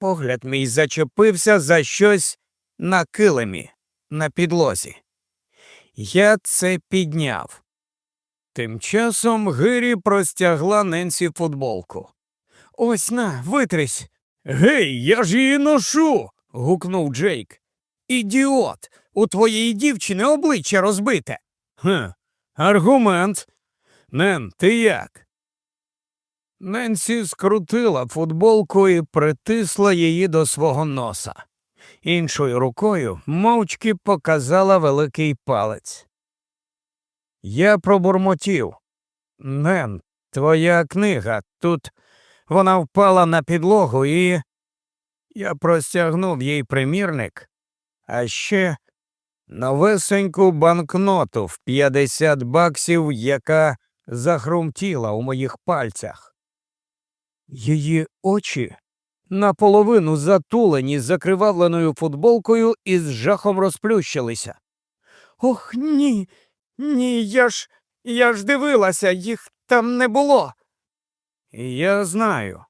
погляд мій зачепився за щось на килимі, на підлозі. Я це підняв. Тим часом Гирі простягла Ненсі футболку. Ось на, витрись. Гей, я ж її ношу. гукнув Джейк. Ідіот, у твоєї дівчини обличчя розбите. Хм, аргумент. Нен, ти як? Ненсі скрутила футболку і притисла її до свого носа. Іншою рукою мовчки показала великий палець. Я пробурмотів. Нен, твоя книга тут вона впала на підлогу і. Я простягнув їй примірник, а ще новесеньку банкноту в 50 баксів, яка захрумтіла у моїх пальцях. Її очі наполовину затулені закривавленою футболкою і з жахом розплющилися. Ох, ні, ні, я ж я ж дивилася, їх там не було. Я знаю.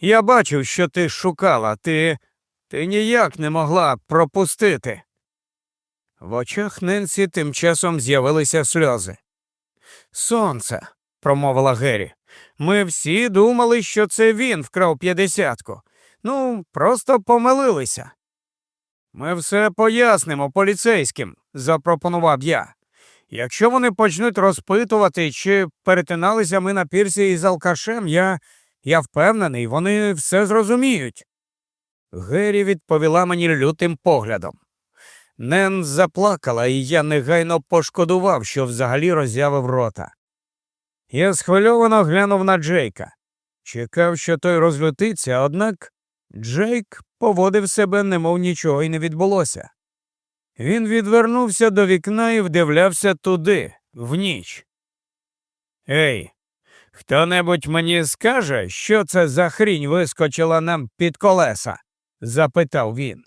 Я бачив, що ти шукала, ти ти ніяк не могла пропустити. В очах Ненсі тим часом з'явилися сльози. Сонце, промовила Геррі. Ми всі думали, що це він вкрав п'ятдесятку. Ну, просто помилилися. Ми все пояснимо поліцейським, запропонував я. Якщо вони почнуть розпитувати, чи перетиналися ми на пірсі із алкашем, я я впевнений, вони все зрозуміють. Гері відповіла мені лютим поглядом. Нен заплакала, і я негайно пошкодував, що взагалі роззявив рота. Я схвильовано глянув на Джейка. Чекав, що той розлютиться, однак Джейк поводив себе, немов нічого й не відбулося. Він відвернувся до вікна і вдивлявся туди, в ніч. Ей, хто небудь мені скаже, що це за хрінь вискочила нам під колеса? запитав він.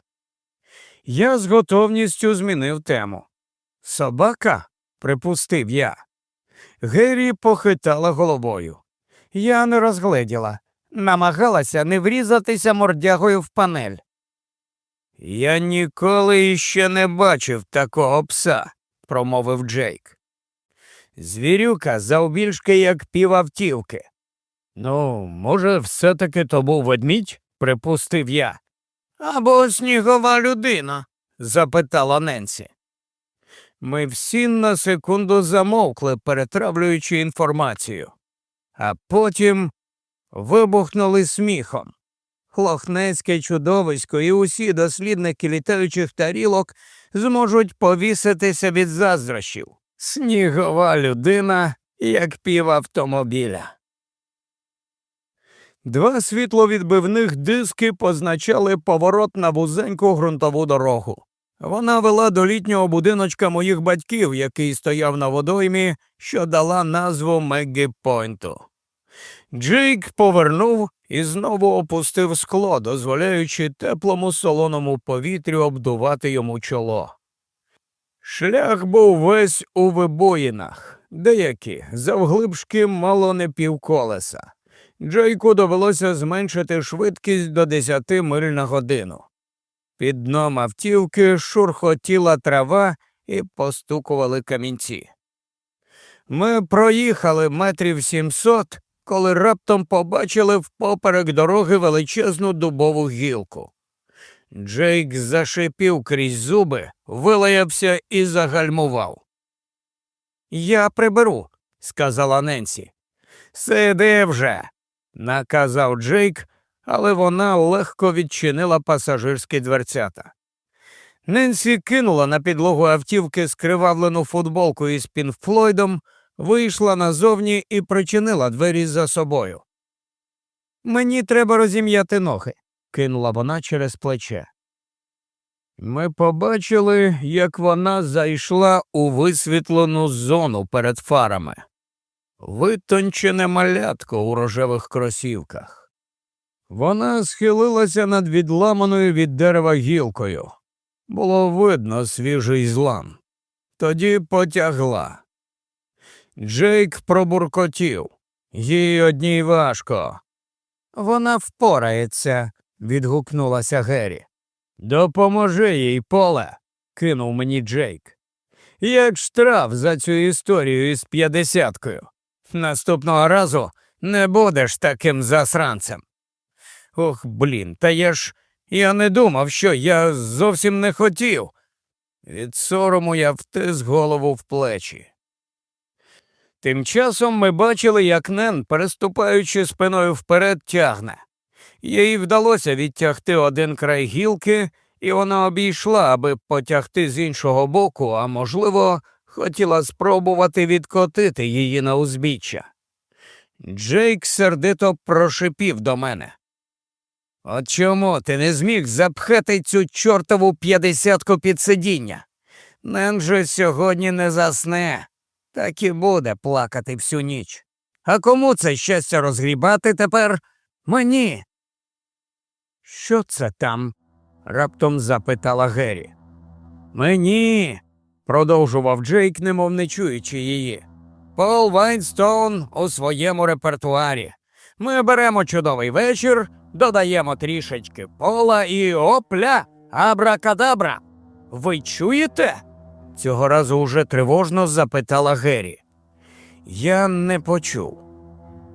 Я з готовністю змінив тему. Собака? припустив я. Геррі похитала головою. Я не розгледіла, намагалася не врізатися мордягою в панель. Я ніколи іще не бачив такого пса, промовив Джейк. Звірюка завбільшки, як півавтівки. Ну, може, все таки то був ведмідь, припустив я. Або снігова людина? запитала Ненсі. Ми всі на секунду замовкли, перетравлюючи інформацію, а потім вибухнули сміхом. Хлохнецьке чудовисько і усі дослідники літаючих тарілок зможуть повіситися від заздрощів. Снігова людина, як пів автомобіля. Два світловідбивних диски позначали поворот на вузеньку ґрунтову дорогу. Вона вела до літнього будиночка моїх батьків, який стояв на водоймі, що дала назву Меггі Пойнту. Джейк повернув і знову опустив скло, дозволяючи теплому солоному повітрю обдувати йому чоло. Шлях був весь у вибоїнах, деякі завглибшки мало не півколеса. Джейку довелося зменшити швидкість до 10 миль на годину. Під дном автівки шурхотіла трава і постукували камінці. Ми проїхали метрів сімсот, коли раптом побачили впоперек дороги величезну дубову гілку. Джейк зашипів крізь зуби, вилаявся і загальмував. Я приберу, сказала Ненсі. Сиди вже, наказав Джейк, але вона легко відчинила пасажирські дверцята. Ненсі кинула на підлогу автівки скривавлену футболку із Пінфлойдом, вийшла назовні і причинила двері за собою. Мені треба розім'яти ноги, кинула вона через плече. Ми побачили, як вона зайшла у висвітлену зону перед фарами, витончене малятко у рожевих кросівках. Вона схилилася над відламаною від дерева гілкою. Було видно свіжий злам. Тоді потягла. Джейк пробуркотів. Їй одній важко. Вона впорається, відгукнулася Геррі. Допоможи їй, поле, кинув мені Джейк. Як штраф за цю історію із п'ятдесяткою. Наступного разу не будеш таким засранцем. Ох, блін, та я ж я не думав, що я зовсім не хотів. Від сорому я втис голову в плечі. Тим часом ми бачили, як Нен, переступаючи спиною вперед, тягне. Їй вдалося відтягти один край гілки, і вона обійшла, аби потягти з іншого боку, а можливо, хотіла спробувати відкотити її на узбіччя. Джейк сердито прошипів до мене. От чому ти не зміг запхати цю чортову п'ятдесятку під сидіння? Нен же сьогодні не засне, так і буде плакати всю ніч. А кому це щастя розгрібати тепер? Мені. Що це там? раптом запитала Геррі. Мені, продовжував Джейк, немов не чуючи її. Пол Вайнстоун у своєму репертуарі. Ми беремо чудовий вечір, додаємо трішечки пола і опля, абракадабра. Ви чуєте? Цього разу уже тривожно запитала Геррі. Я не почув.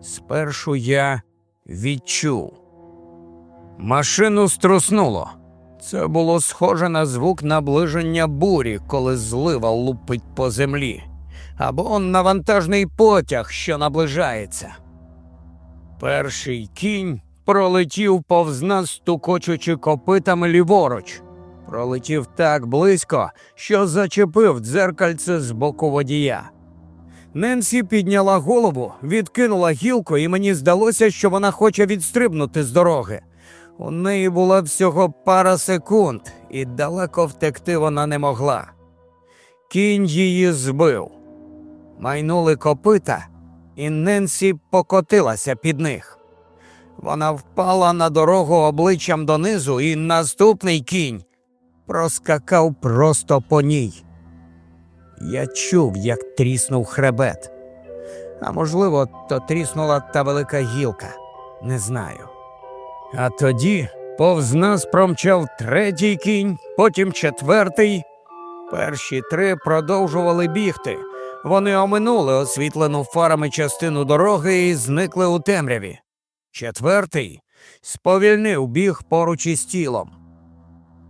Спершу я відчув. Машину струснуло. Це було схоже на звук наближення бурі, коли злива лупить по землі, або навантажний потяг, що наближається. Перший кінь пролетів повз нас, стукочучи копитами ліворуч. Пролетів так близько, що зачепив дзеркальце з боку водія. Ненсі підняла голову, відкинула гілку, і мені здалося, що вона хоче відстрибнути з дороги. У неї була всього пара секунд, і далеко втекти вона не могла. Кінь її збив. Майнули копита, і Ненсі покотилася під них. Вона впала на дорогу обличчям донизу, і наступний кінь проскакав просто по ній. Я чув, як тріснув хребет. А можливо, то тріснула та велика гілка, не знаю. А тоді повз нас промчав третій кінь, потім четвертий. Перші три продовжували бігти. Вони оминули освітлену фарами частину дороги і зникли у темряві. Четвертий сповільнив біг поруч із тілом.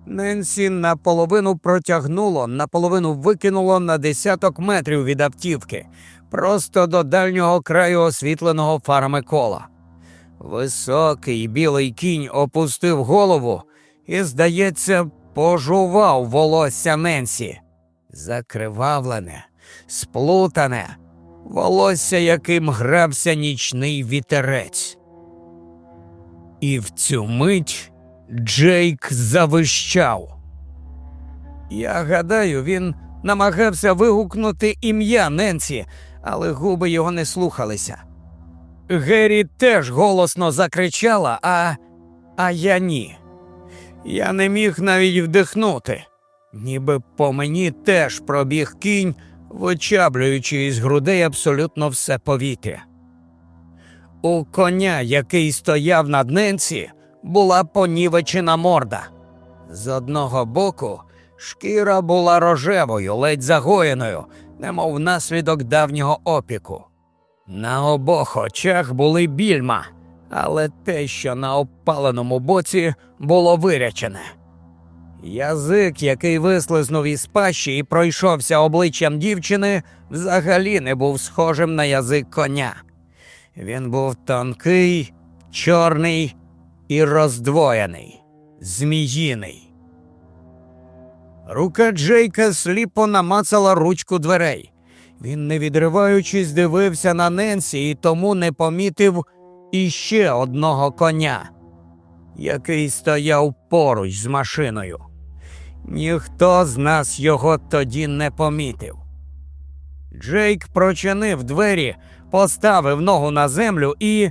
Ненсі наполовину протягнуло, наполовину викинуло на десяток метрів від автівки, просто до дальнього краю освітленого фарами кола. Високий білий кінь опустив голову і, здається, пожував волосся Ненсі. Закривавлене, сплутане, волосся, яким грався нічний вітерець. І в цю мить Джейк завищав. Я гадаю, він намагався вигукнути ім'я Ненсі, але губи його не слухалися. Геррі теж голосно закричала, а а я ні. Я не міг навіть вдихнути, ніби по мені теж пробіг кінь, вичаблюючи із грудей абсолютно все повітря. У коня, який стояв над ненці, була понівечена морда. З одного боку шкіра була рожевою, ледь загоєною, немов наслідок давнього опіку. На обох очах були більма, але те, що на обпаленому боці, було вирячене. Язик, який вислизнув із пащі і пройшовся обличчям дівчини, взагалі не був схожим на язик коня. Він був тонкий, чорний і роздвоєний, зміїний. Рука Джейка сліпо намацала ручку дверей. Він, не відриваючись, дивився на Ненсі і тому не помітив іще одного коня, який стояв поруч з машиною. Ніхто з нас його тоді не помітив. Джейк прочинив двері, поставив ногу на землю і.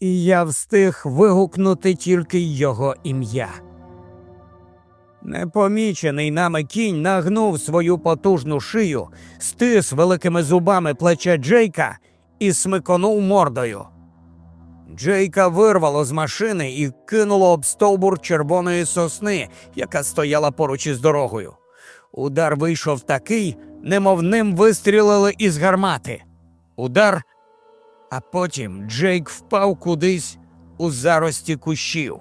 І я встиг вигукнути тільки його ім'я. Непомічений нами кінь нагнув свою потужну шию, стис великими зубами плече Джейка і смиконув мордою. Джейка вирвало з машини і кинуло об стовбур червоної сосни, яка стояла поруч із дорогою. Удар вийшов такий, немов ним вистрілили із гармати. Удар, а потім Джейк впав кудись у зарості кущів.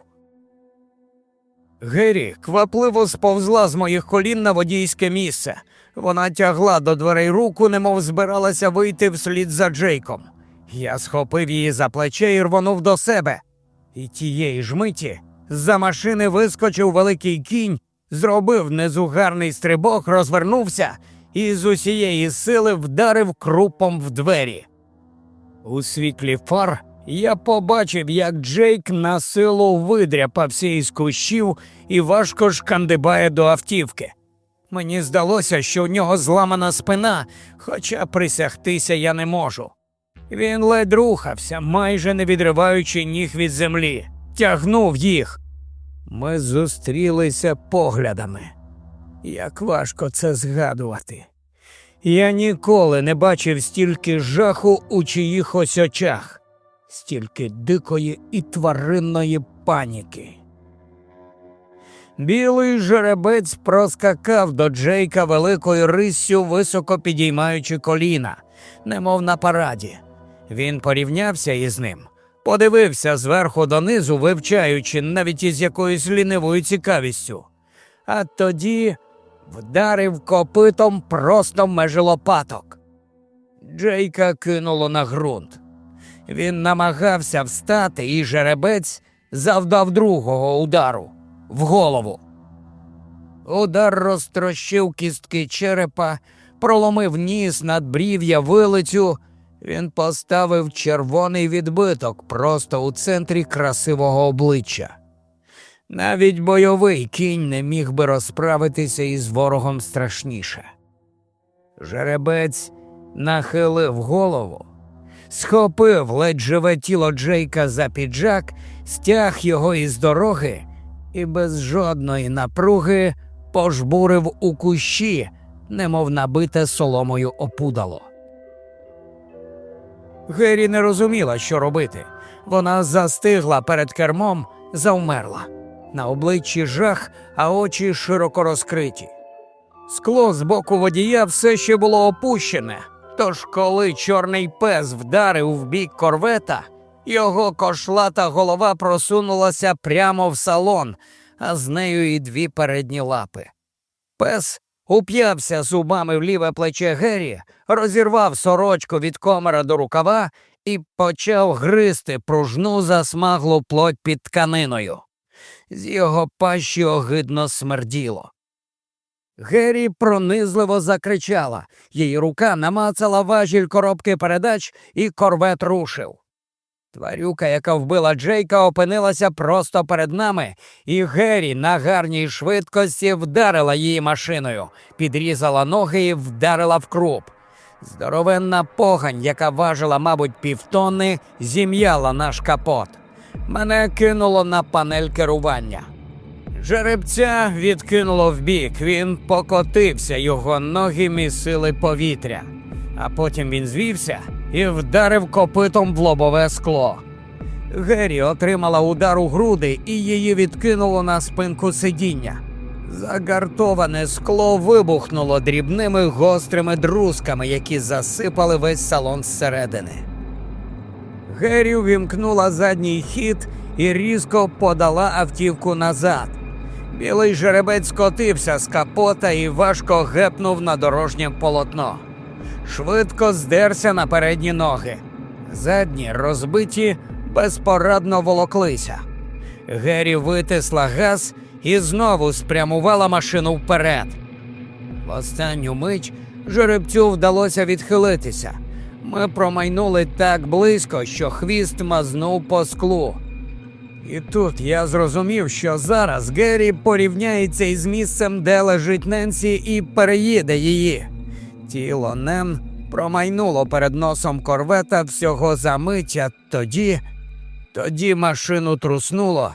Гері квапливо сповзла з моїх колін на водійське місце. Вона тягла до дверей руку, немов збиралася вийти вслід за Джейком. Я схопив її за плече і рвонув до себе. І тієї ж миті з-за машини вискочив великий кінь, зробив незугарний стрибок, розвернувся і з усієї сили вдарив крупом в двері. У світлі фар я побачив, як Джейк на силу видряпався із кущів і важко шкандибає до автівки. Мені здалося, що у нього зламана спина, хоча присягтися я не можу. Він ледь рухався, майже не відриваючи ніг від землі, тягнув їх. Ми зустрілися поглядами. Як важко це згадувати. Я ніколи не бачив стільки жаху у чиїхось очах, стільки дикої і тваринної паніки. Білий жеребець проскакав до Джейка великою риссю, високо підіймаючи коліна, немов на параді. Він порівнявся із ним, подивився зверху донизу, вивчаючи навіть із якоюсь лінивою цікавістю, а тоді вдарив копитом просто межі лопаток. Джейка кинуло на ґрунт. Він намагався встати, і жеребець завдав другого удару в голову. Удар розтрощив кістки черепа, проломив ніс надбрів'я вилицю. Він поставив червоний відбиток просто у центрі красивого обличчя. Навіть бойовий кінь не міг би розправитися із ворогом страшніше. Жеребець нахилив голову, схопив ледь живе тіло Джейка за піджак, стяг його із дороги і без жодної напруги пожбурив у кущі, немов набите соломою опудало. Гері не розуміла, що робити. Вона застигла перед кермом, завмерла. На обличчі жах, а очі широко розкриті. Скло з боку водія все ще було опущене. Тож, коли чорний пес вдарив в бік корвета, його кошлата голова просунулася прямо в салон, а з нею і дві передні лапи. Пес уп'явся зубами в ліве плече Геррі, розірвав сорочку від комера до рукава і почав гризти пружну засмаглу плоть під тканиною. З його пащі огидно смерділо. Геррі пронизливо закричала. Її рука намацала важіль коробки передач, і корвет рушив. Тварюка, яка вбила Джейка, опинилася просто перед нами, і Геррі на гарній швидкості вдарила її машиною, підрізала ноги і вдарила в круп. Здоровенна погань, яка важила, мабуть, півтонни, зім'яла наш капот. Мене кинуло на панель керування. Жеребця відкинуло вбік, він покотився, його ноги місили повітря, а потім він звівся і вдарив копитом в лобове скло. Геррі отримала удар у груди і її відкинуло на спинку сидіння. Загартоване скло вибухнуло дрібними гострими друзками, які засипали весь салон зсередини. Геррі вімкнула задній хід і різко подала автівку назад. Білий жеребець скотився з капота і важко гепнув на дорожнє полотно. Швидко здерся на передні ноги. Задні розбиті безпорадно волоклися. Геррі витисла газ і знову спрямувала машину вперед. В останню мить жеребцю вдалося відхилитися. Ми промайнули так близько, що хвіст мазнув по склу. І тут я зрозумів, що зараз Геррі порівняється із місцем, де лежить Ненсі, і переїде її. Тіло Нен промайнуло перед носом корвета всього за мить, а тоді, тоді машину труснуло,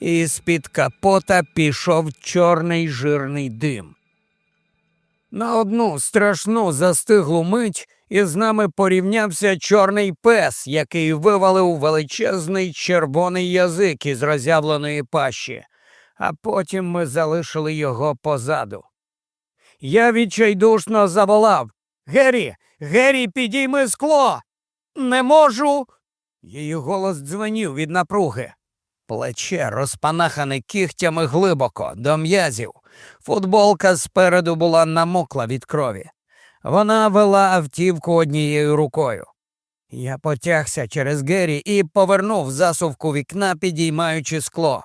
і з під капота пішов чорний жирний дим. На одну страшну застиглу мить із нами порівнявся чорний пес, який вивалив величезний червоний язик із роззявленої пащі, а потім ми залишили його позаду. Я відчайдушно заволав Гері, Гері, підійми скло. Не можу. Її голос дзвенів від напруги. Плече розпанахане кігтями глибоко, до м'язів. Футболка спереду була намокла від крові. Вона вела автівку однією рукою. Я потягся через Гері і повернув засувку вікна, підіймаючи скло.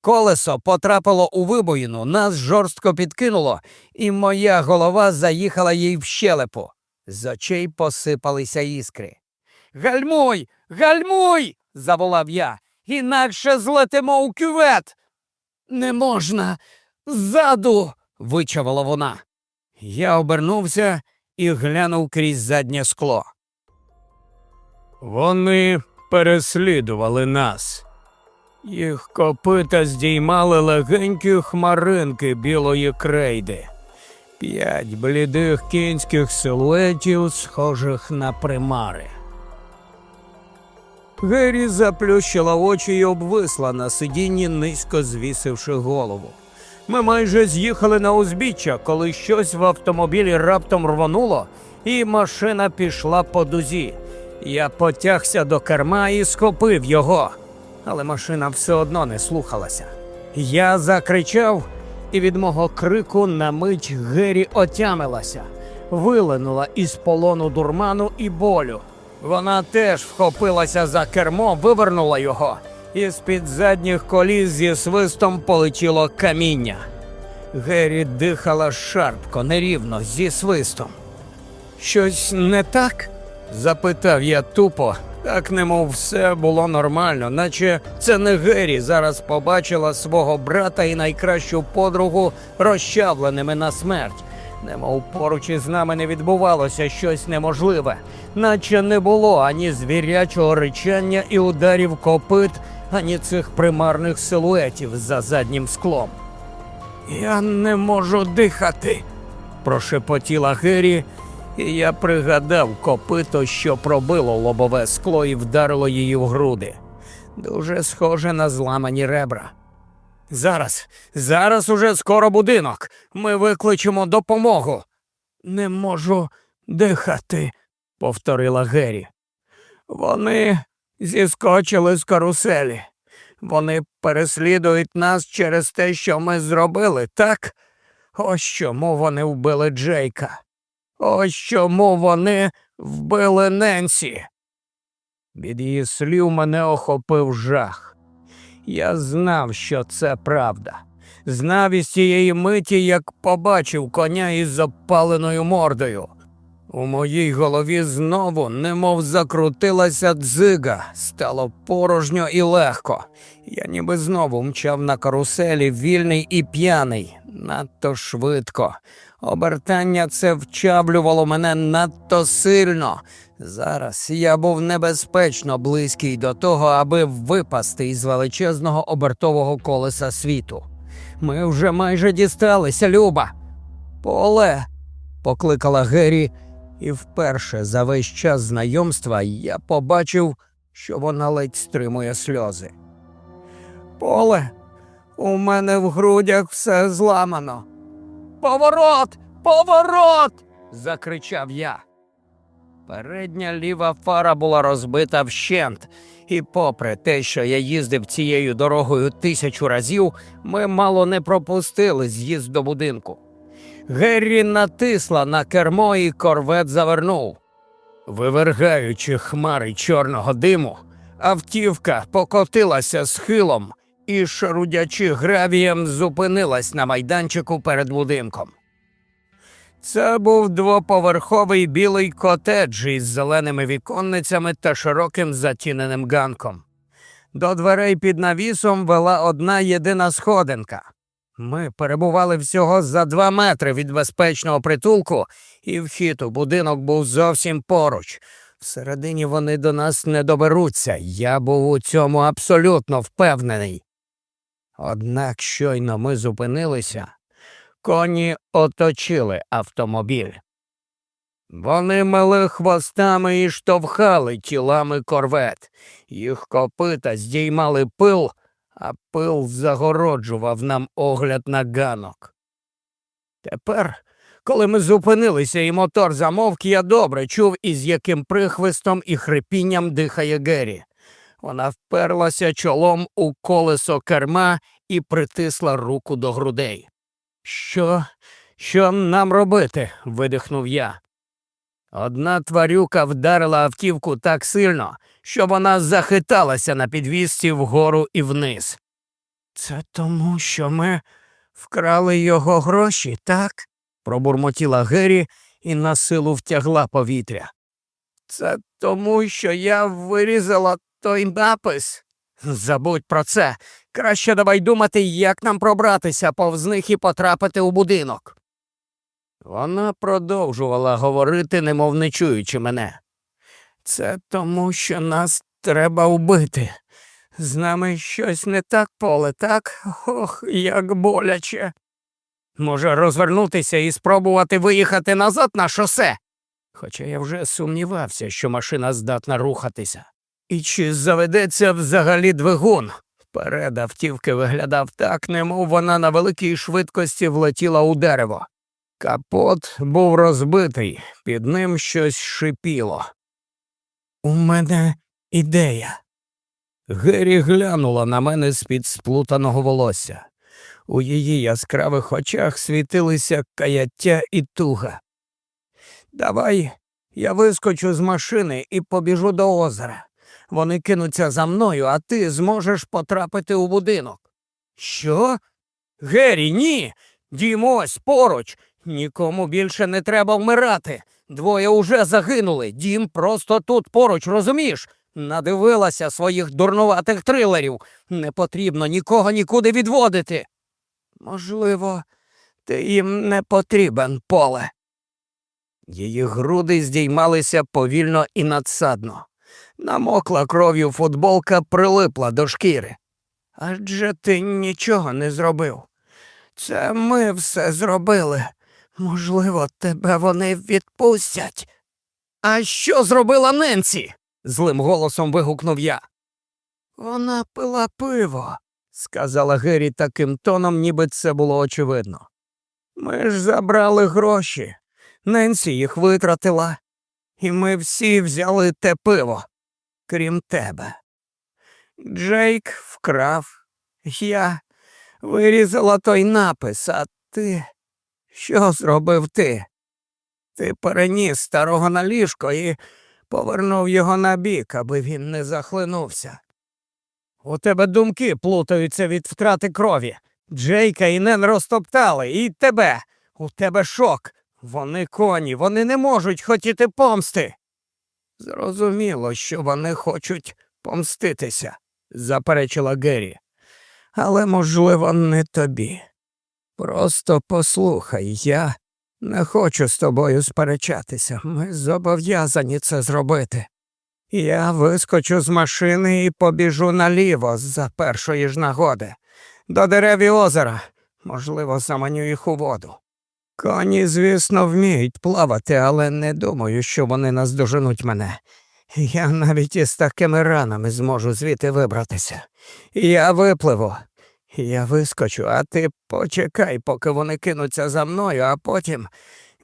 Колесо потрапило у вибоїну, нас жорстко підкинуло, і моя голова заїхала їй в щелепу. З очей посипалися іскри. Гальмуй, гальмуй. заволав я. Інакше злетимо у кювет. Не можна. Ззаду. вичавила вона. Я обернувся і глянув крізь заднє скло. Вони переслідували нас. Їх копита здіймали легенькі хмаринки білої крейди, п'ять блідих кінських силуетів, схожих на примари. Гері заплющила очі й обвисла на сидінні, низько звісивши голову. Ми майже з'їхали на узбіччя, коли щось в автомобілі раптом рвонуло, і машина пішла по дузі. Я потягся до керма і схопив його, але машина все одно не слухалася. Я закричав, і від мого крику на мить Гері отямилася, вилинула із полону дурману і болю. Вона теж вхопилася за кермо, вивернула його, і з-під задніх коліс зі свистом полетіло каміння. Гері дихала шарпко, нерівно, зі свистом. Щось не так? запитав я тупо, так немов все було нормально, наче це не Гері зараз побачила свого брата і найкращу подругу розчавленими на смерть. Немов поруч із нами не відбувалося щось неможливе, наче не було ані звірячого речання і ударів копит, ані цих примарних силуетів за заднім склом. Я не можу дихати, прошепотіла Гері, і я пригадав копито, що пробило лобове скло і вдарило її в груди. Дуже схоже на зламані ребра. Зараз, зараз уже скоро будинок. Ми викличемо допомогу. Не можу дихати, повторила Гері. Вони зіскочили з каруселі. Вони переслідують нас через те, що ми зробили, так? Ось чому вони вбили Джейка. Ось чому вони вбили Ненсі. Від її слів мене охопив жах. Я знав, що це правда. Знав із цієї миті, як побачив коня із запаленою мордою. У моїй голові знову, немов закрутилася дзига, стало порожньо і легко. Я ніби знову мчав на каруселі, вільний і п'яний, надто швидко. Обертання це вчаблювало мене надто сильно. Зараз я був небезпечно близький до того, аби випасти із величезного обертового колеса світу. Ми вже майже дісталися, Люба. Поле, покликала Гері, і вперше за весь час знайомства я побачив, що вона ледь стримує сльози. Поле, у мене в грудях все зламано. Поворот, поворот. закричав я. Передня ліва фара була розбита вщент, і, попри те, що я їздив цією дорогою тисячу разів, ми мало не пропустили з'їзд до будинку. Геррі натисла на кермо і корвет завернув. Вивергаючи хмари чорного диму, автівка покотилася схилом і, шарудячи гравієм, зупинилась на майданчику перед будинком. Це був двоповерховий білий котедж із зеленими віконницями та широким затіненим ганком. До дверей під навісом вела одна єдина сходинка. Ми перебували всього за два метри від безпечного притулку, і вхід у будинок був зовсім поруч. Всередині вони до нас не доберуться. Я був у цьому абсолютно впевнений. Однак щойно ми зупинилися, коні оточили автомобіль. Вони мали хвостами і штовхали тілами корвет, їх копита здіймали пил, а пил загороджував нам огляд на ганок. Тепер, коли ми зупинилися і мотор замовк, я добре чув, із яким прихвистом і хрипінням дихає Геррі. Вона вперлася чолом у колесо керма і притисла руку до грудей. Що, що нам робити? видихнув я. Одна тварюка вдарила автівку так сильно, що вона захиталася на підвісці вгору і вниз. Це тому, що ми вкрали його гроші, так? пробурмотіла Гері і на силу втягла повітря. Це тому, що я вирізала той напис. Забудь про це. Краще давай думати, як нам пробратися повз них і потрапити у будинок. Вона продовжувала говорити, немов не чуючи мене. Це тому, що нас треба вбити. З нами щось не так поле, так? Ох, як боляче. Може, розвернутися і спробувати виїхати назад на шосе. Хоча я вже сумнівався, що машина здатна рухатися. І чи заведеться взагалі двигун? Вперед автівки виглядав так, немов вона на великій швидкості влетіла у дерево. Капот був розбитий, під ним щось шипіло. У мене ідея. Гері глянула на мене з під сплутаного волосся. У її яскравих очах світилися каяття і туга. Давай я вискочу з машини і побіжу до озера. Вони кинуться за мною, а ти зможеш потрапити у будинок. Що? Гері, ні. Дім ось поруч. Нікому більше не треба вмирати. Двоє уже загинули. Дім просто тут поруч, розумієш? Надивилася своїх дурнуватих трилерів. Не потрібно нікого нікуди відводити. Можливо, ти їм не потрібен, поле. Її груди здіймалися повільно і надсадно. Намокла кров'ю футболка прилипла до шкіри. Адже ти нічого не зробив. Це ми все зробили. Можливо, тебе вони відпустять. А що зробила Ненсі? злим голосом вигукнув я. Вона пила пиво, сказала Гері таким тоном, ніби це було очевидно. Ми ж забрали гроші. Ненсі їх витратила, і ми всі взяли те пиво, крім тебе. Джейк вкрав, я вирізала той напис, а ти. Що зробив ти? Ти переніс старого на ліжко і повернув його на бік, аби він не захлинувся. У тебе думки плутаються від втрати крові. Джейка і Нен розтоптали, і тебе. У тебе шок. Вони коні, вони не можуть хотіти помсти. Зрозуміло, що вони хочуть помститися, заперечила Геррі. Але, можливо, не тобі. Просто послухай, я не хочу з тобою сперечатися. Ми зобов'язані це зробити. Я вискочу з машини і побіжу наліво за першої ж нагоди, до дерев і озера, можливо, заманю їх у воду. Коні, звісно, вміють плавати, але не думаю, що вони наздоженуть мене. Я навіть із такими ранами зможу звідти вибратися. Я випливу, я вискочу, а ти почекай, поки вони кинуться за мною, а потім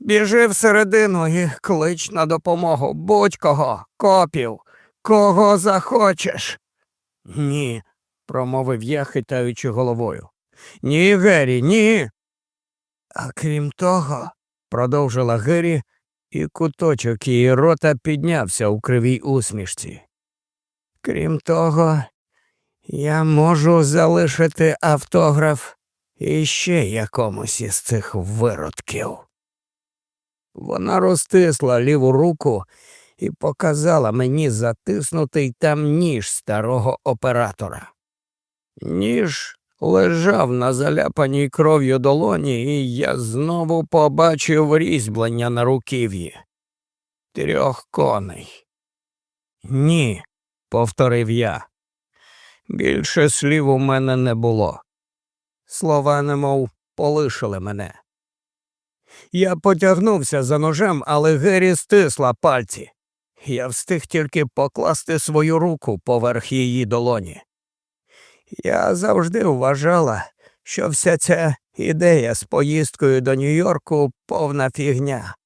біжи всередину і клич на допомогу будь-кого, копів, кого захочеш. Ні, промовив я, хитаючи головою. Ні, Гері, ні. А крім того, продовжила Гері, і куточок її рота піднявся у кривій усмішці. Крім того, я можу залишити автограф іще якомусь із цих виродків. Вона розтисла ліву руку і показала мені затиснутий там ніж старого оператора. Ніж лежав на заляпаній кров'ю долоні, і я знову побачив різьблення на руків'ї. Трьох коней. Ні, повторив я. Більше слів у мене не було. Слова немов полишили мене. Я потягнувся за ножем, але Гері стисла пальці. Я встиг тільки покласти свою руку поверх її долоні. Я завжди вважала, що вся ця ідея з поїздкою до Нью-Йорку повна фігня.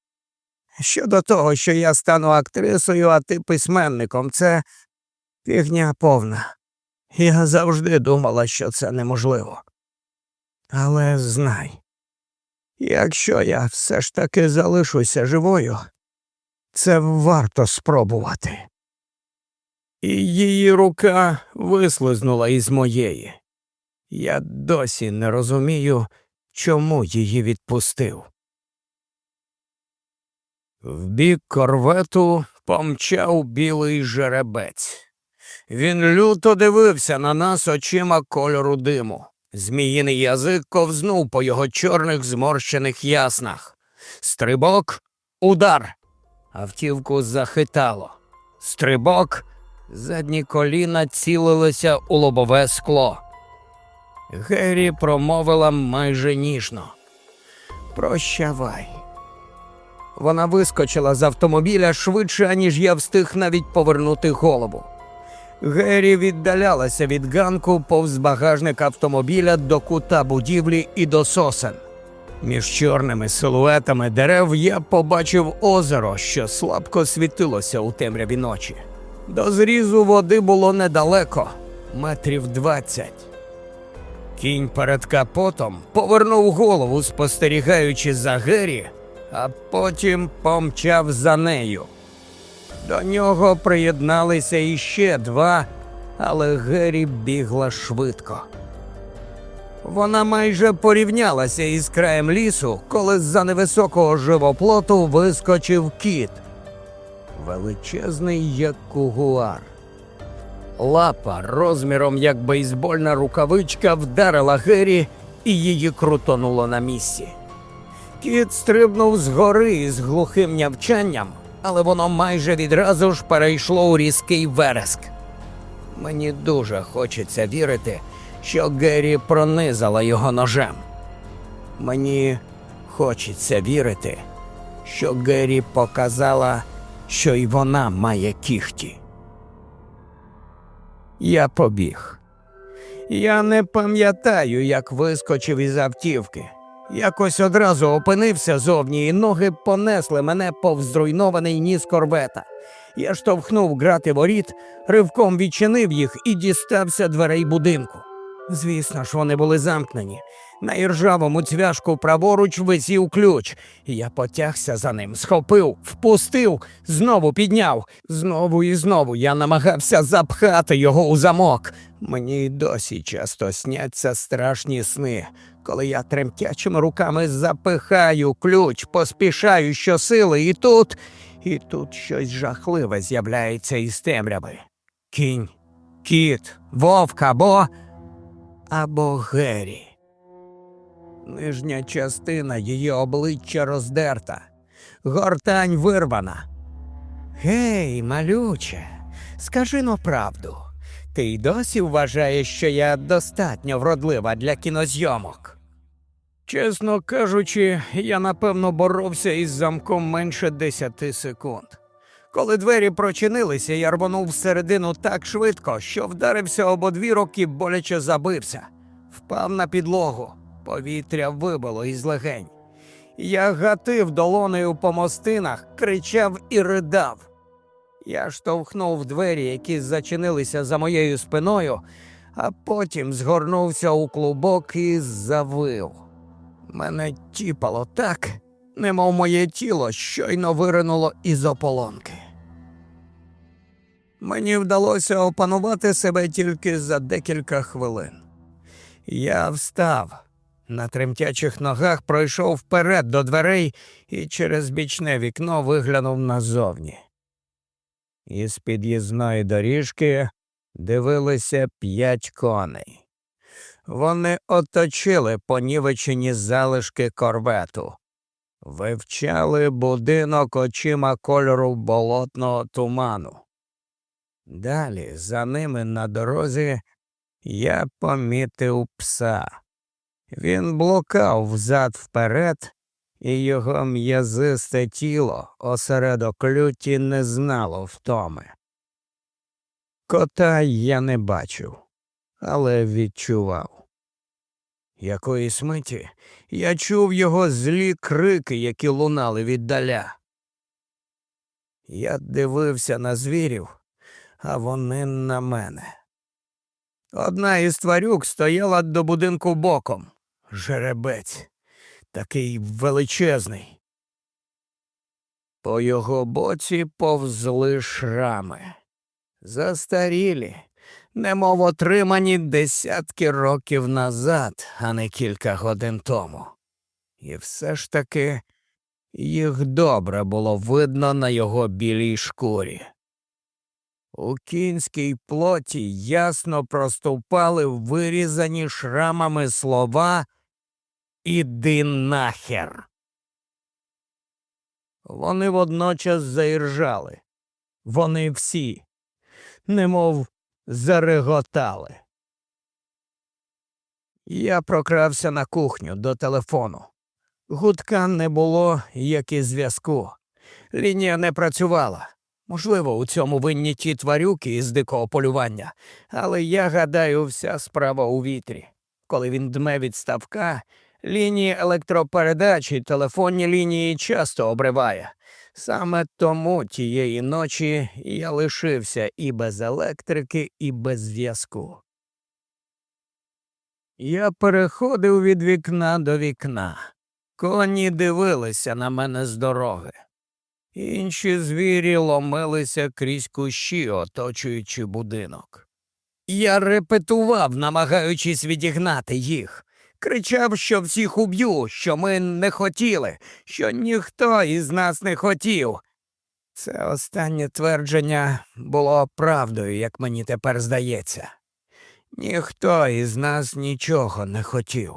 Щодо того, що я стану актрисою, а ти письменником, це фігня повна. Я завжди думала, що це неможливо. Але знай, якщо я все ж таки залишуся живою, це варто спробувати. І її рука вислизнула із моєї. Я досі не розумію, чому її відпустив. В бік корвету помчав білий жеребець. Він люто дивився на нас очима кольору диму. Зміїний язик ковзнув по його чорних зморщених яснах. Стрибок, удар. Автівку захитало. Стрибок, задні коліна цілилися у лобове скло. Гері промовила майже ніжно. Прощавай. Вона вискочила з автомобіля швидше, аніж я встиг навіть повернути голову. Гері віддалялася від ганку повз багажник автомобіля до кута будівлі і до сосен. Між чорними силуетами дерев я побачив озеро, що слабко світилося у темряві ночі. До зрізу води було недалеко, метрів двадцять. Кінь перед капотом повернув голову, спостерігаючи за Гері, а потім помчав за нею. До нього приєдналися іще два, але Гері бігла швидко. Вона майже порівнялася із краєм лісу, коли з-за невисокого живоплоту вискочив кіт. Величезний, як кугуар. Лапа розміром як бейсбольна рукавичка вдарила Гері і її крутонуло на місці. Кіт стрибнув згори із глухим нявчанням, але воно майже відразу ж перейшло у різкий вереск. Мені дуже хочеться вірити, що Гері пронизала його ножем. Мені хочеться вірити, що Гері показала, що й вона має кіхті. Я побіг. Я не пам'ятаю, як вискочив із автівки. Якось одразу опинився зовні, і ноги понесли мене повз зруйнований ніс корвета. Я штовхнув грати воріт, ривком відчинив їх і дістався дверей будинку. Звісно ж, вони були замкнені. На іржавому цвяшку праворуч висів ключ. Я потягся за ним, схопив, впустив, знову підняв. Знову і знову я намагався запхати його у замок. Мені досі часто сняться страшні сни, коли я тремтячими руками запихаю ключ, поспішаю щосили, і тут, і тут щось жахливе з'являється із темряви. Кінь, кіт, вовк або або Гері. Нижня частина її обличчя роздерта, гортань вирвана. Гей, малюче, скажи но правду. Ти й досі вважаєш, що я достатньо вродлива для кінозйомок? Чесно кажучи, я напевно боровся із замком менше десяти секунд. Коли двері прочинилися, я рвонув всередину так швидко, що вдарився об одвірок і боляче забився, впав на підлогу, повітря вибило із легень. Я гатив долонею по мостинах, кричав і ридав. Я штовхнув двері, які зачинилися за моєю спиною, а потім згорнувся у клубок і завив. Мене тіпало так, немов моє тіло щойно виринуло із ополонки. Мені вдалося опанувати себе тільки за декілька хвилин. Я встав, на тремтячих ногах пройшов вперед до дверей і через бічне вікно виглянув назовні. Із під'їзної доріжки дивилися п'ять коней. Вони оточили понівечені залишки корвету, вивчали будинок очима кольору болотного туману. Далі за ними на дорозі я помітив пса. Він блукав взад вперед і його м'язисте тіло осередок люті не знало втоми. Кота я не бачив, але відчував. Якоїсь миті я чув його злі крики, які лунали віддаля. Я дивився на звірів, а вони на мене. Одна із тварюк стояла до будинку боком. Жеребець, такий величезний. По його боці повзли шрами. Застарілі, немов отримані десятки років назад, а не кілька годин тому. І все ж таки їх добре було видно на його білій шкурі. У кінській плоті ясно проступали вирізані шрамами слова Іди нахер. Вони водночас заіржали. Вони всі, немов зареготали. Я прокрався на кухню до телефону. Гудка не було, як і зв'язку. Лінія не працювала. Можливо, у цьому винні ті тварюки із дикого полювання, але я гадаю, вся справа у вітрі. Коли він дме від ставка, лінії електропередач і телефонні лінії часто обриває. Саме тому тієї ночі я лишився і без електрики, і без зв'язку. Я переходив від вікна до вікна. Коні дивилися на мене з дороги. Інші звірі ломилися крізь кущі, оточуючи будинок. Я репетував, намагаючись відігнати їх, кричав, що всіх уб'ю, що ми не хотіли, що ніхто із нас не хотів. Це останнє твердження було правдою, як мені тепер здається. Ніхто із нас нічого не хотів.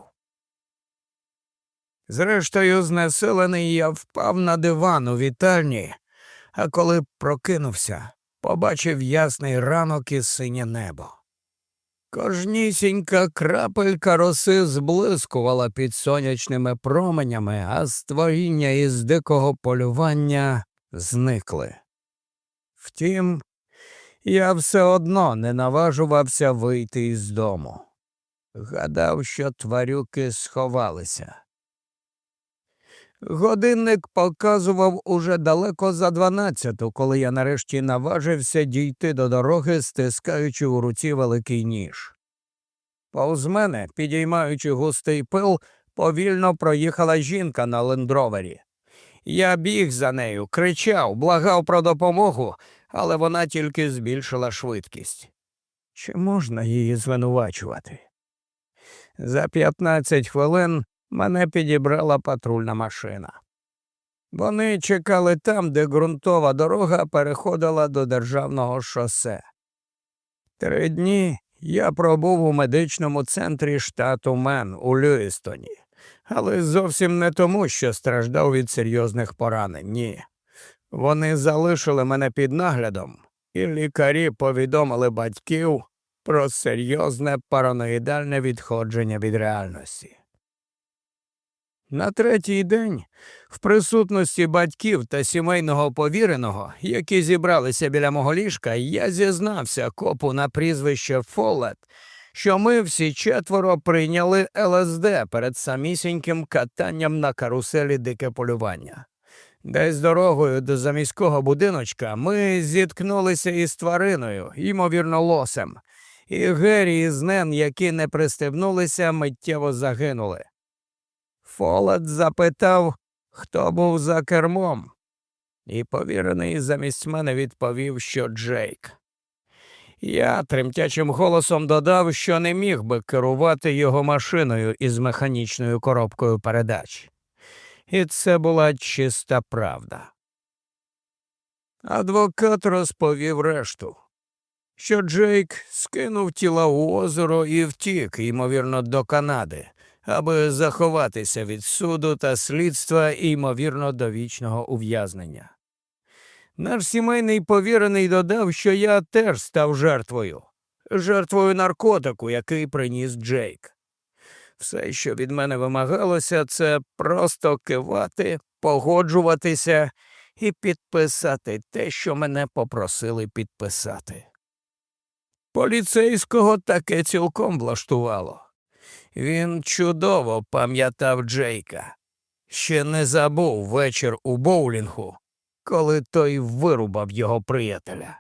Зрештою, знесилений я впав на диван у вітальні, а коли прокинувся, побачив ясний ранок і синє небо. Кожнісінька крапелька роси зблискувала під сонячними променями, а створіння із дикого полювання зникли. Втім, я все одно не наважувався вийти із дому. Гадав, що тварюки сховалися. Годинник показував уже далеко за дванадцяту, коли я нарешті наважився дійти до дороги, стискаючи у руці великий ніж. Повз мене, підіймаючи густий пил, повільно проїхала жінка на лендровері. Я біг за нею, кричав, благав про допомогу, але вона тільки збільшила швидкість. Чи можна її звинувачувати? За п'ятнадцять хвилин мене підібрала патрульна машина. Вони чекали там, де ґрунтова дорога переходила до державного шосе. Три дні я пробув у медичному центрі штату Мен у Люїстоні, але зовсім не тому, що страждав від серйозних поранень. Ні. Вони залишили мене під наглядом, і лікарі повідомили батьків про серйозне параноїдальне відходження від реальності. На третій день, в присутності батьків та сімейного повіреного, які зібралися біля мого ліжка, я зізнався копу на прізвище Фолет, що ми всі четверо прийняли ЛСД перед самісіньким катанням на каруселі дике полювання. Десь дорогою до заміського будиночка ми зіткнулися із твариною, ймовірно, лосем, і Геррі із Нен, які не пристебнулися, миттєво загинули. Фолад запитав, хто був за кермом, і повірений замість мене відповів, що Джейк. Я тремтячим голосом додав, що не міг би керувати його машиною із механічною коробкою передач. І це була чиста правда. Адвокат розповів решту, що Джейк скинув тіла у озеро і втік, ймовірно, до Канади, аби заховатися від суду та слідства і, ймовірно, до вічного ув'язнення. Наш сімейний повірений додав, що я теж став жертвою, жертвою наркотику, який приніс Джейк. Все, що від мене вимагалося, це просто кивати, погоджуватися і підписати те, що мене попросили підписати. Поліцейського таке цілком влаштувало. Він чудово пам'ятав Джейка. Ще не забув вечір у боулінгу, коли той вирубав його приятеля.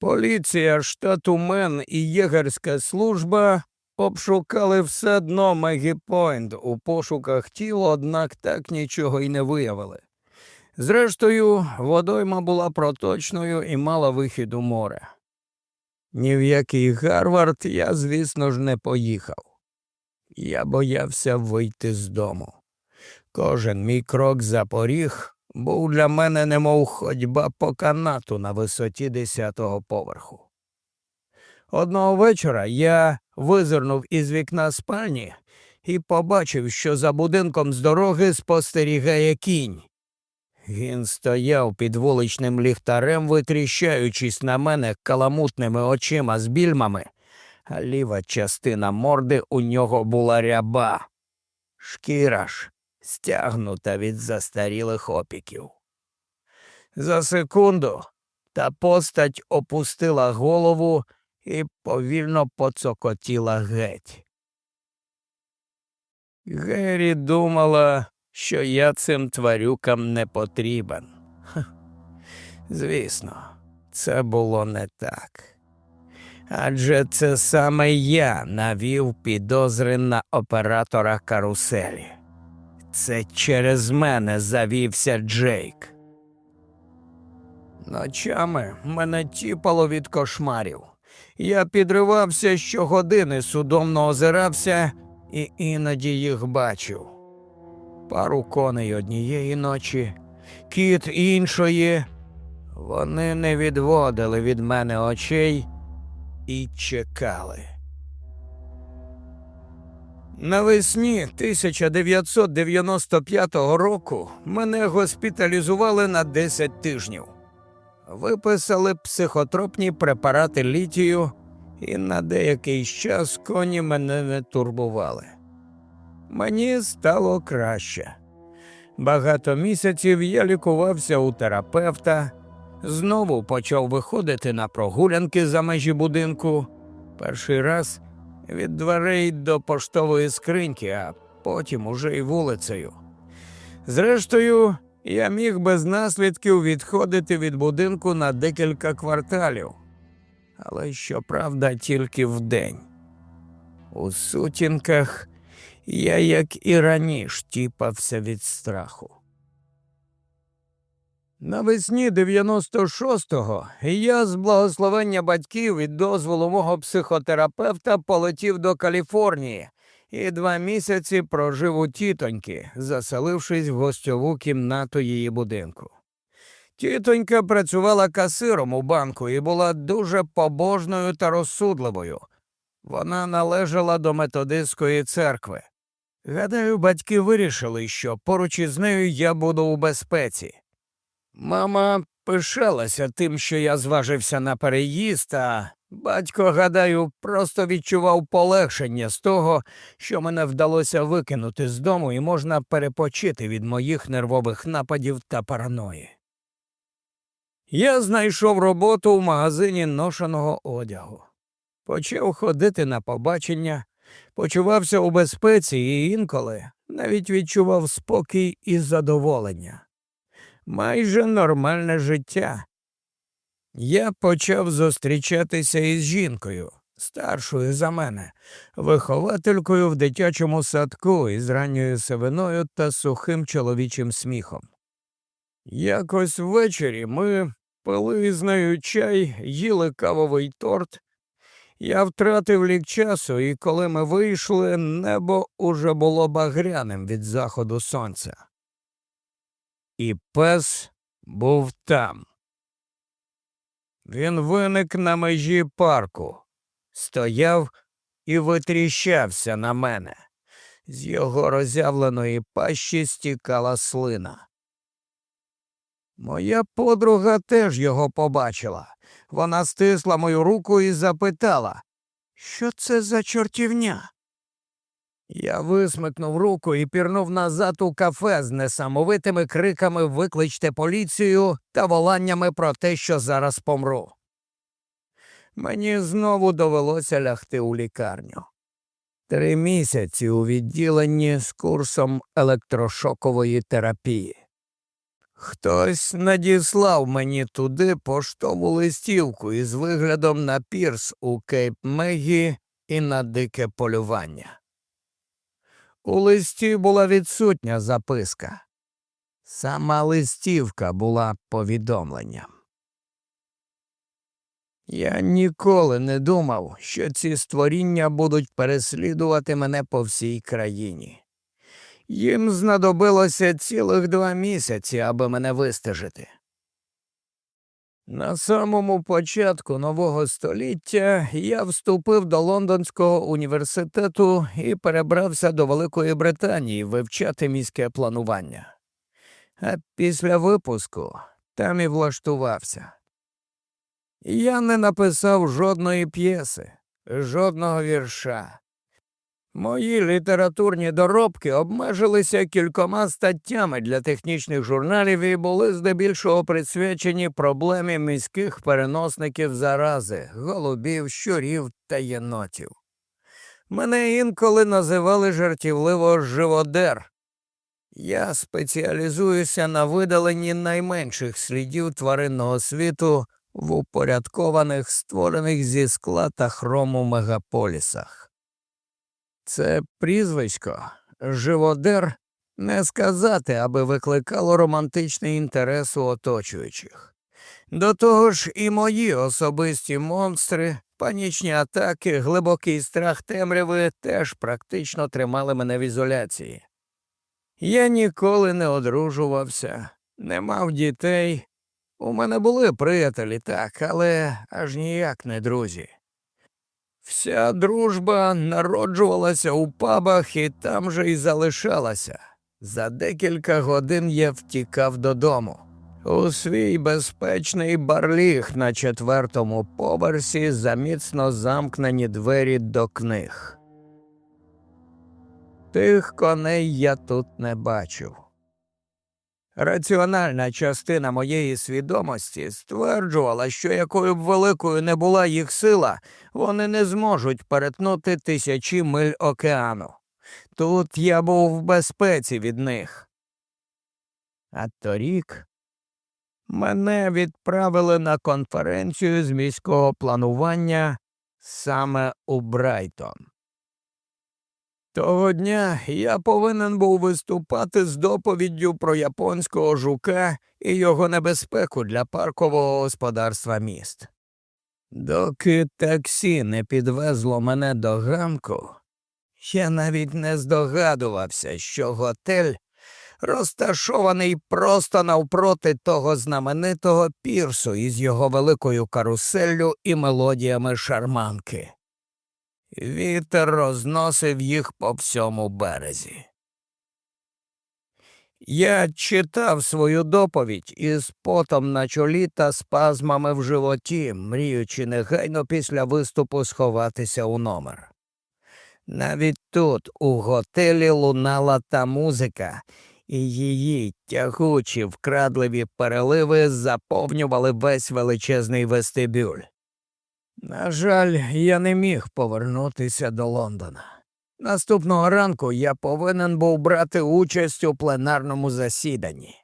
Поліція штату Мен і єгерська служба обшукали все дно Мегіпойнт у пошуках тіл, однак так нічого й не виявили. Зрештою, водойма була проточною і мала вихід у море. Ні в який Гарвард я, звісно ж, не поїхав. Я боявся вийти з дому. Кожен мій крок за поріг був для мене немов ходьба по канату на висоті десятого поверху. Одного вечора я визирнув із вікна спальні і побачив, що за будинком з дороги спостерігає кінь. Він стояв під вуличним ліхтарем, витріщаючись на мене каламутними очима з більмами, а ліва частина морди у нього була ряба. Шкіра ж стягнута від застарілих опіків. За секунду та постать опустила голову і повільно поцокотіла геть. Гері думала, що я цим тварюкам не потрібен. Звісно, це було не так. Адже це саме я навів підозри на оператора каруселі. Це через мене завівся Джейк. Ночами мене тіпало від кошмарів. Я підривався щогодини, судомно озирався і іноді їх бачив. Пару коней однієї ночі, кіт іншої. Вони не відводили від мене очей і чекали. Навесні 1995 року мене госпіталізували на 10 тижнів. Виписали психотропні препарати літію, і на деякий час коні мене не турбували. Мені стало краще. Багато місяців я лікувався у терапевта, знову почав виходити на прогулянки за межі будинку. Перший раз від дверей до поштової скриньки, а потім уже й вулицею. Зрештою, я міг без наслідків відходити від будинку на декілька кварталів, але щоправда, тільки вдень. У сутінках я, як і раніше, тіпався від страху. Навесні 96-го я з благословення батьків і дозволу мого психотерапевта полетів до Каліфорнії і два місяці прожив у тітоньки, заселившись в гостьову кімнату її будинку. Тітонька працювала касиром у банку і була дуже побожною та розсудливою. Вона належала до методистської церкви. Гадаю, батьки вирішили, що поруч із нею я буду у безпеці. Мама пишалася тим, що я зважився на переїзд, а батько, гадаю, просто відчував полегшення з того, що мене вдалося викинути з дому і можна перепочити від моїх нервових нападів та параної. Я знайшов роботу в магазині ношеного одягу, почав ходити на побачення, почувався у безпеці і інколи навіть відчував спокій і задоволення майже нормальне життя. Я почав зустрічатися із жінкою, старшою за мене, вихователькою в дитячому садку із ранньою сивиною та сухим чоловічим сміхом. Якось ввечері ми пили з нею чай, їли кавовий торт. Я втратив лік часу, і коли ми вийшли, небо уже було багряним від заходу сонця. І пес був там. Він виник на межі парку, стояв і витріщався на мене. З його роззявленої пащі стікала слина. Моя подруга теж його побачила. Вона стисла мою руку і запитала, що це за чортівня? Я висмикнув руку і пірнув назад у кафе з несамовитими криками Викличте поліцію та воланнями про те, що зараз помру. Мені знову довелося лягти у лікарню. Три місяці у відділенні з курсом електрошокової терапії. Хтось надіслав мені туди поштову листівку із виглядом на пірс у Кейп Мегі і на дике полювання. У листі була відсутня записка. Сама листівка була повідомленням. Я ніколи не думав, що ці створіння будуть переслідувати мене по всій країні. Їм знадобилося цілих два місяці, аби мене вистежити. На самому початку нового століття я вступив до Лондонського університету і перебрався до Великої Британії вивчати міське планування. А після випуску там і влаштувався. Я не написав жодної п'єси, жодного вірша. Мої літературні доробки обмежилися кількома статтями для технічних журналів і були здебільшого присвячені проблемі міських переносників зарази, голубів, щурів та єнотів. Мене інколи називали жартівливо живодер. Я спеціалізуюся на видаленні найменших слідів тваринного світу в упорядкованих, створених зі скла та хрому мегаполісах. Це прізвисько, живодер, не сказати, аби викликало романтичний інтерес у оточуючих. До того ж, і мої особисті монстри, панічні атаки, глибокий страх темряви теж практично тримали мене в ізоляції. Я ніколи не одружувався, не мав дітей. У мене були приятелі так, але аж ніяк не друзі. Вся дружба народжувалася у пабах і там же й залишалася. За декілька годин я втікав додому. У свій безпечний барліг на четвертому поверсі заміцно замкнені двері до книг. Тих коней я тут не бачив. Раціональна частина моєї свідомості стверджувала, що якою б великою не була їх сила, вони не зможуть перетнути тисячі миль океану. Тут я був в безпеці від них. А торік мене відправили на конференцію з міського планування саме у Брайтон. Того дня я повинен був виступати з доповіддю про японського жука і його небезпеку для паркового господарства міст. Доки таксі не підвезло мене до ганку, я навіть не здогадувався, що готель розташований просто навпроти того знаменитого пірсу із його великою каруселлю і мелодіями шарманки. Вітер розносив їх по всьому березі. Я читав свою доповідь із потом на чолі та спазмами в животі, мріючи негайно після виступу сховатися у номер. Навіть тут, у готелі, лунала та музика, і її тягучі вкрадливі переливи заповнювали весь величезний вестибюль. На жаль, я не міг повернутися до Лондона. Наступного ранку я повинен був брати участь у пленарному засіданні.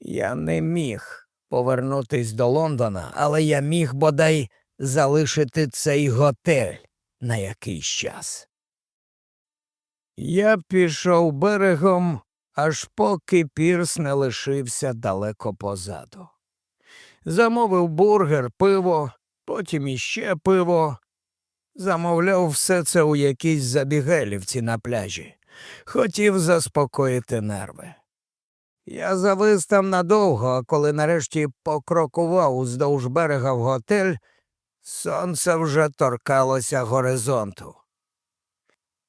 Я не міг повернутися до Лондона, але я міг бодай залишити цей готель на якийсь час. Я пішов берегом, аж поки пірс не лишився далеко позаду. Замовив бургер, пиво потім іще пиво. Замовляв все це у якійсь забігелівці на пляжі. Хотів заспокоїти нерви. Я завис там надовго, а коли нарешті покрокував уздовж берега в готель, сонце вже торкалося горизонту.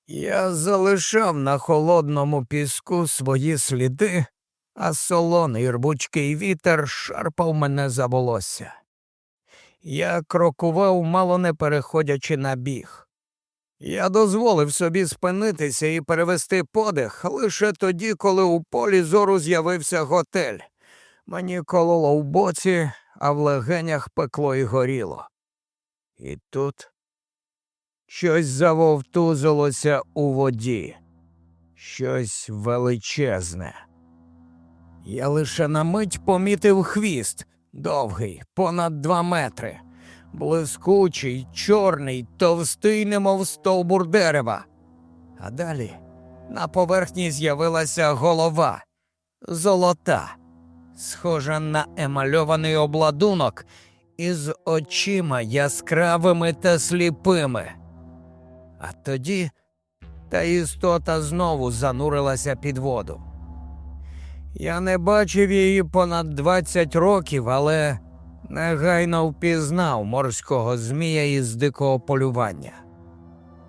Я залишав на холодному піску свої сліди, а солоний рбучкий вітер шарпав мене за волосся. Я крокував, мало не переходячи на біг. Я дозволив собі спинитися і перевести подих лише тоді, коли у полі зору з'явився готель. Мені кололо в боці, а в легенях пекло і горіло. І тут щось завовтузилося у воді, щось величезне. Я лише на мить помітив хвіст, довгий, понад два метри, блискучий, чорний, товстий, немов стовбур дерева. А далі на поверхні з'явилася голова золота, схожа на емальований обладунок із очима яскравими та сліпими. А тоді та істота знову занурилася під воду. Я не бачив її понад 20 років, але негайно впізнав морського змія із дикого полювання.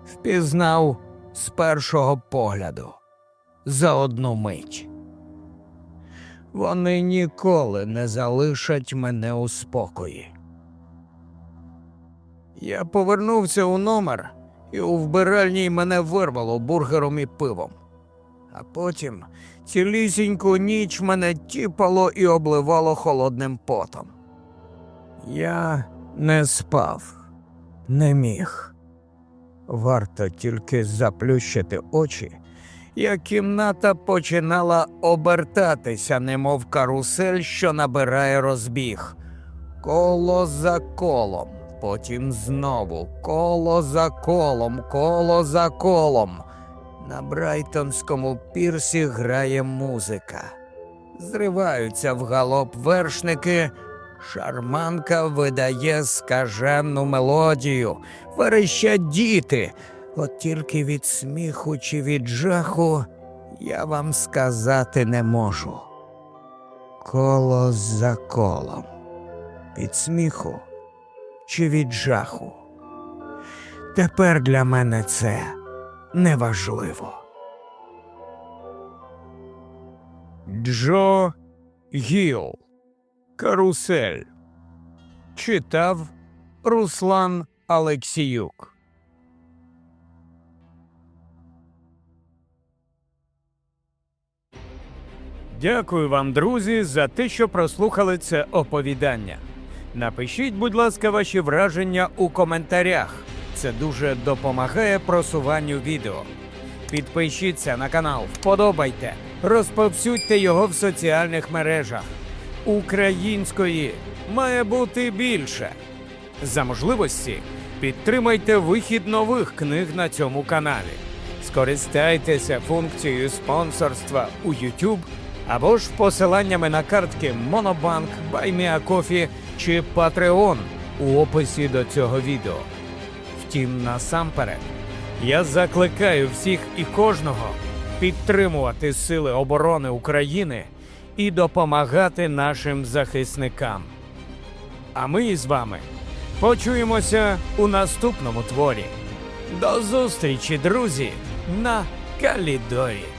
Впізнав з першого погляду за одну мить. Вони ніколи не залишать мене у спокої. Я повернувся у номер, і у вбиральній мене вирвало бургером і пивом. А потім цілісіньку ніч мене тіпало і обливало холодним потом. Я не спав, не міг. Варто тільки заплющити очі, як кімната починала обертатися, немов карусель, що набирає розбіг, коло за колом, потім знову коло за колом, коло за колом. На Брайтонському пірсі грає музика. Зриваються в галоп вершники, шарманка видає скажену мелодію, верещать діти. От тільки від сміху чи від жаху я вам сказати не можу. Коло за колом, від сміху чи від жаху. Тепер для мене це неважливо. Джо Гіл Карусель читав Руслан Алексіюк. Дякую вам, друзі, за те, що прослухали це оповідання. Напишіть, будь ласка, ваші враження у коментарях. Це дуже допомагає просуванню відео. Підпишіться на канал, вподобайте, розповсюдьте його в соціальних мережах. Української має бути більше. За можливості підтримайте вихід нових книг на цьому каналі. Скористайтеся функцією спонсорства у YouTube або ж посиланнями на картки Monobank, BuyMeACoffee чи Patreon у описі до цього відео. Втім, насамперед, я закликаю всіх і кожного підтримувати Сили оборони України і допомагати нашим захисникам. А ми з вами почуємося у наступному творі. До зустрічі, друзі, на Калідорі.